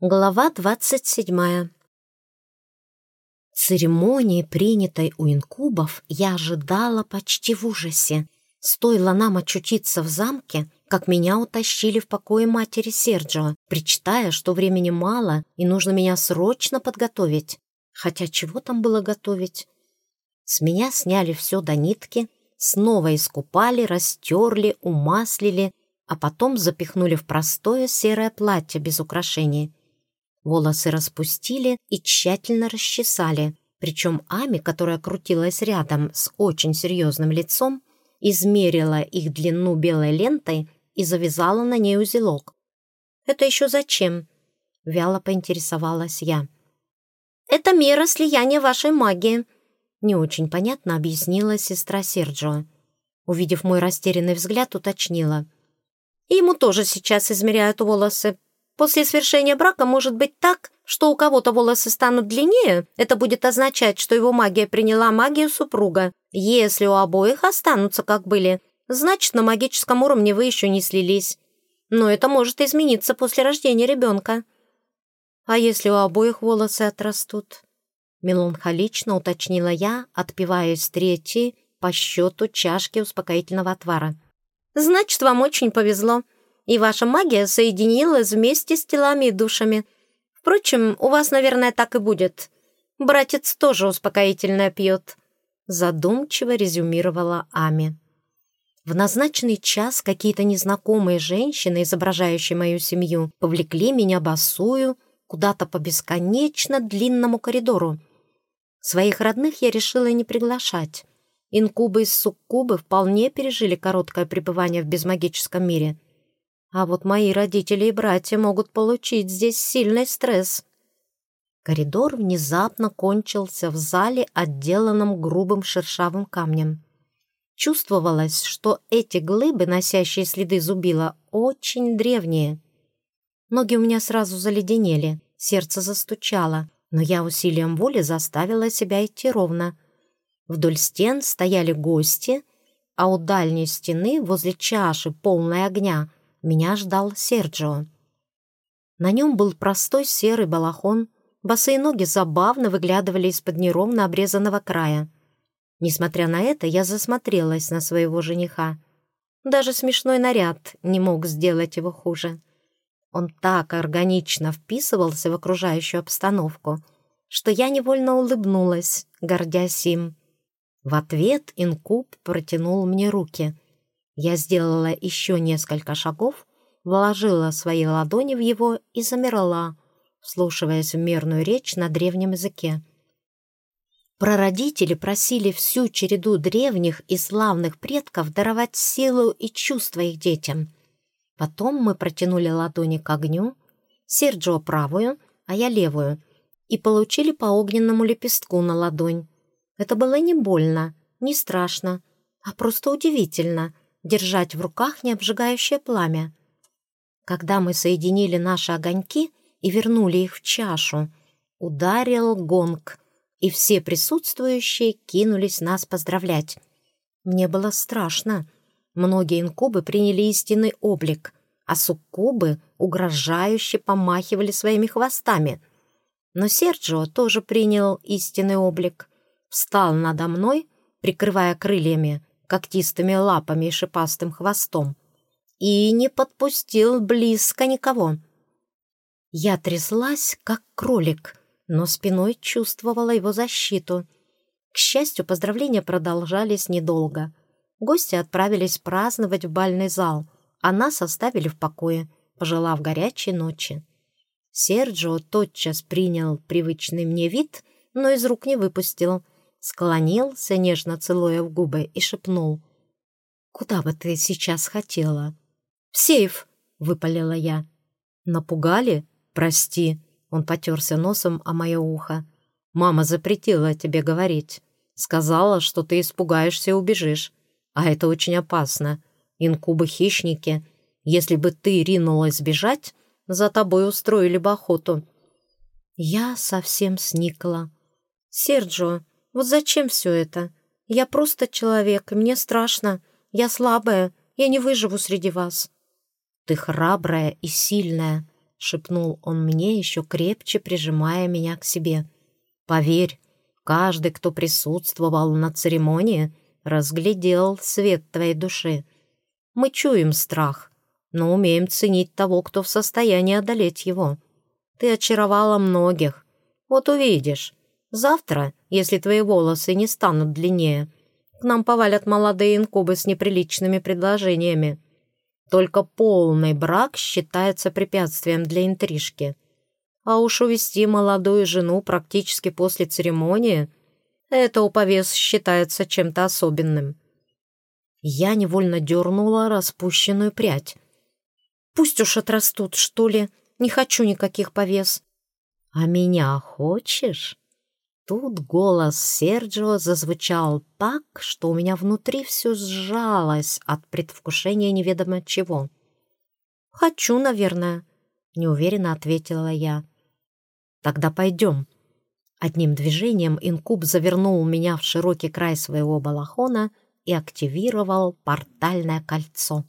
Глава двадцать седьмая. Церемонии, принятой у инкубов, я ожидала почти в ужасе. Стоило нам очутиться в замке, как меня утащили в покое матери Серджио, причитая, что времени мало и нужно меня срочно подготовить. Хотя чего там было готовить? С меня сняли все до нитки, снова искупали, растерли, умаслили, а потом запихнули в простое серое платье без украшений. Волосы распустили и тщательно расчесали, причем Ами, которая крутилась рядом с очень серьезным лицом, измерила их длину белой лентой и завязала на ней узелок. «Это еще зачем?» — вяло поинтересовалась я. «Это мера слияния вашей магии», — не очень понятно объяснила сестра Серджио. Увидев мой растерянный взгляд, уточнила. «И ему тоже сейчас измеряют волосы, После свершения брака может быть так, что у кого-то волосы станут длиннее, это будет означать, что его магия приняла магию супруга. Если у обоих останутся как были, значит, на магическом уровне вы еще не слились. Но это может измениться после рождения ребенка. А если у обоих волосы отрастут? Меланхолично уточнила я, отпивая из третьей по счету чашки успокоительного отвара. «Значит, вам очень повезло и ваша магия соединилась вместе с телами и душами. Впрочем, у вас, наверное, так и будет. Братец тоже успокоительное пьет», — задумчиво резюмировала Ами. В назначенный час какие-то незнакомые женщины, изображающие мою семью, повлекли меня босую куда-то по бесконечно длинному коридору. Своих родных я решила не приглашать. Инкубы и суккубы вполне пережили короткое пребывание в безмагическом мире — а вот мои родители и братья могут получить здесь сильный стресс. Коридор внезапно кончился в зале, отделанном грубым шершавым камнем. Чувствовалось, что эти глыбы, носящие следы зубила, очень древние. Ноги у меня сразу заледенели, сердце застучало, но я усилием воли заставила себя идти ровно. Вдоль стен стояли гости, а у дальней стены, возле чаши, полной огня, меня ждал Серджио. На нем был простой серый балахон, босые ноги забавно выглядывали из-под неровно обрезанного края. Несмотря на это, я засмотрелась на своего жениха. Даже смешной наряд не мог сделать его хуже. Он так органично вписывался в окружающую обстановку, что я невольно улыбнулась, гордясь им. В ответ инкуб протянул мне руки — я сделала еще несколько шагов, вложила свои ладони в его и замерла, вслушиваясь в мирную речь на древнем языке. Прародители просили всю череду древних и славных предков даровать силу и чувства их детям. Потом мы протянули ладони к огню, Серджио правую, а я левую, и получили по огненному лепестку на ладонь. Это было не больно, не страшно, а просто удивительно — держать в руках необжигающее пламя. Когда мы соединили наши огоньки и вернули их в чашу, ударил гонг, и все присутствующие кинулись нас поздравлять. Мне было страшно. Многие инкубы приняли истинный облик, а суккубы угрожающе помахивали своими хвостами. Но Серджио тоже принял истинный облик. Встал надо мной, прикрывая крыльями, когтистыми лапами и шипастым хвостом, и не подпустил близко никого. Я тряслась, как кролик, но спиной чувствовала его защиту. К счастью, поздравления продолжались недолго. Гости отправились праздновать в бальный зал, а нас оставили в покое, пожелав горячей ночи. Серджио тотчас принял привычный мне вид, но из рук не выпустил — склонился, нежно целуя в губы, и шепнул. «Куда бы ты сейчас хотела?» «В сейф!» — выпалила я. «Напугали? Прости!» — он потерся носом о мое ухо. «Мама запретила тебе говорить. Сказала, что ты испугаешься и убежишь. А это очень опасно. Инкубы-хищники. Если бы ты ринулась бежать, за тобой устроили бы охоту». Я совсем сникла. «Серджо, вот зачем все это? Я просто человек, и мне страшно. Я слабая, я не выживу среди вас». «Ты храбрая и сильная», — шепнул он мне, еще крепче прижимая меня к себе. «Поверь, каждый, кто присутствовал на церемонии, разглядел свет твоей души. Мы чуем страх, но умеем ценить того, кто в состоянии одолеть его. Ты очаровала многих. Вот увидишь. Завтра, если твои волосы не станут длиннее, к нам повалят молодые инкубы с неприличными предложениями. Только полный брак считается препятствием для интрижки. А уж увести молодую жену практически после церемонии — это у повес считается чем-то особенным. Я невольно дернула распущенную прядь. «Пусть уж отрастут, что ли, не хочу никаких повес». «А меня хочешь?» Тут голос Серджио зазвучал так, что у меня внутри все сжалось от предвкушения неведомо чего. «Хочу, наверное», — неуверенно ответила я. «Тогда пойдем». Одним движением инкуб завернул меня в широкий край своего балахона и активировал портальное кольцо.